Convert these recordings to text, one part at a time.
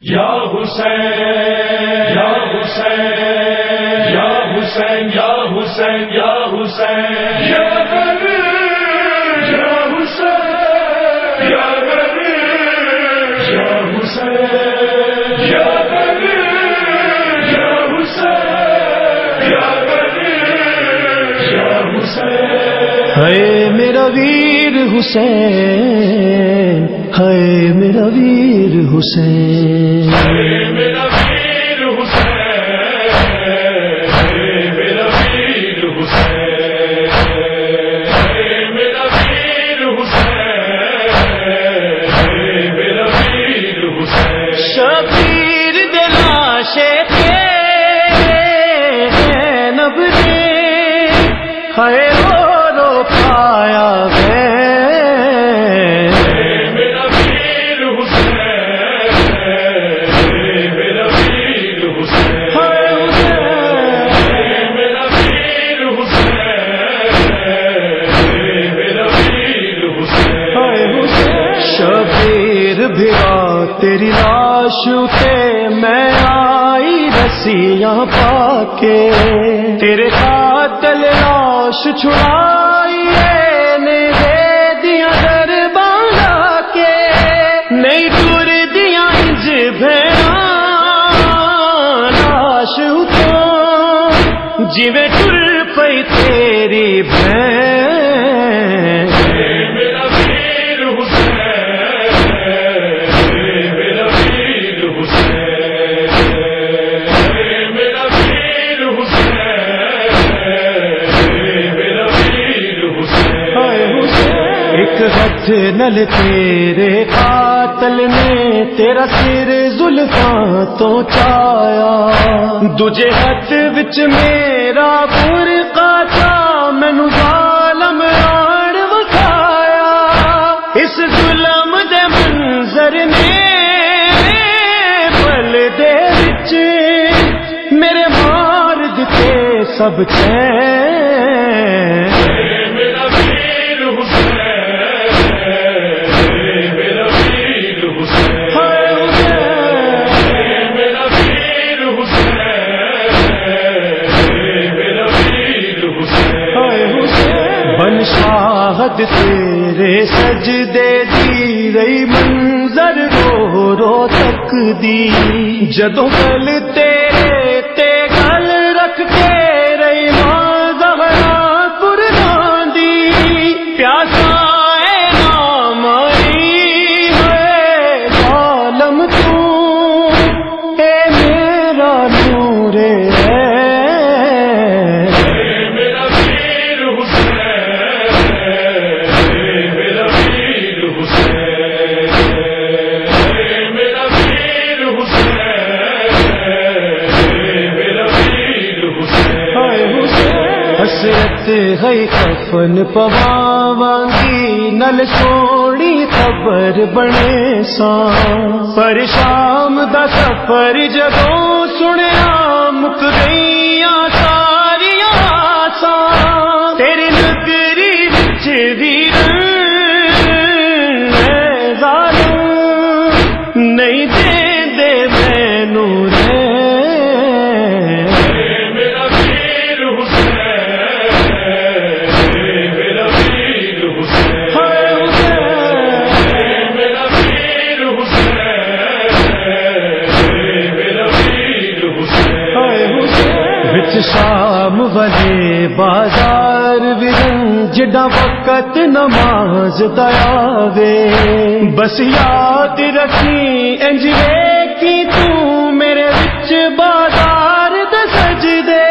یا حسین یا حسین یا حسین یا حسین یا حسین۔ یا میرا ویر حسین ہے میرا ویر حسین۔ میرا ویر حسین میرا ویر حسین میرا ویر حسین میرا ویر حسین شبیر دلاشے تھے نب ہے تیری لاش اٹھے میں آئی رسیاں پا کے۔ تیرے قاتل لاش چھڑائی نے دے دیا در بالا نل تیرے قاتل نے تیرا سر زلفاں تو چایا۔ دجے ہاتھ وچ میرا برقع تھا مینو ظالم آڑ وکھایا۔ اس ظلم دے منظر نے پل دے وچ میرے مار دتے سب چین۔ بعد تیرے سجدے دی رہی منظر رو رو تک دی جدوں پل تیرے گئی کفن پواوانگی نل سوڑی خبر بنے سا پر شام دا سفر جدوں سنیا مک گئی آسان شام والے بازار ورن جڈا وقت نماز دیا بس یاد رکھی انج کی تو میرے وچ بازار دے سجدے۔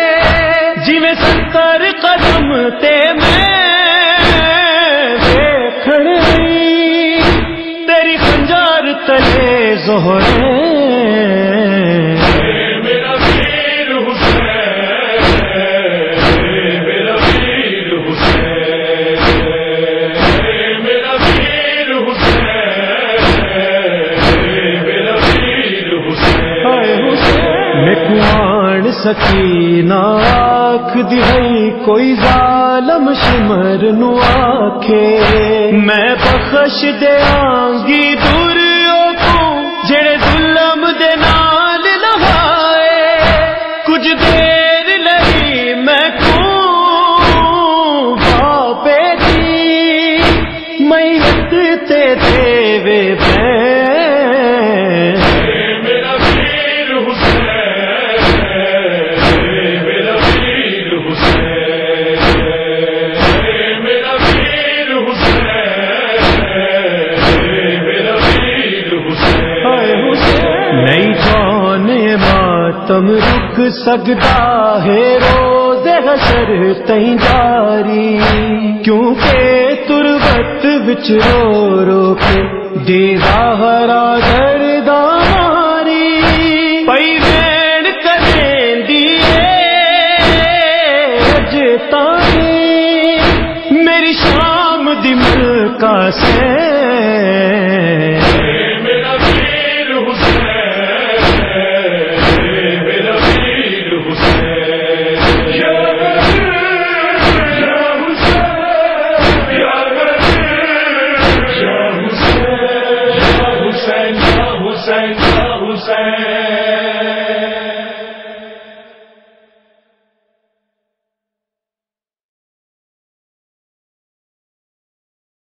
جویں ستر قدم تے میں دیکھن تیری خنجر تلے زہرے۔ کان سکی ناک دہائی کوئی ظالم شمر نو آکھے میں بخش دیاں گی دور کو، جڑے ماتم رک سکتا ہے روز حشر تہیں جاری۔ کیونکہ تربت بچ رو رو کے دیدا ہرا درداری پئی بین کریں دیے میری شام دمل کا سے۔ حسین حسین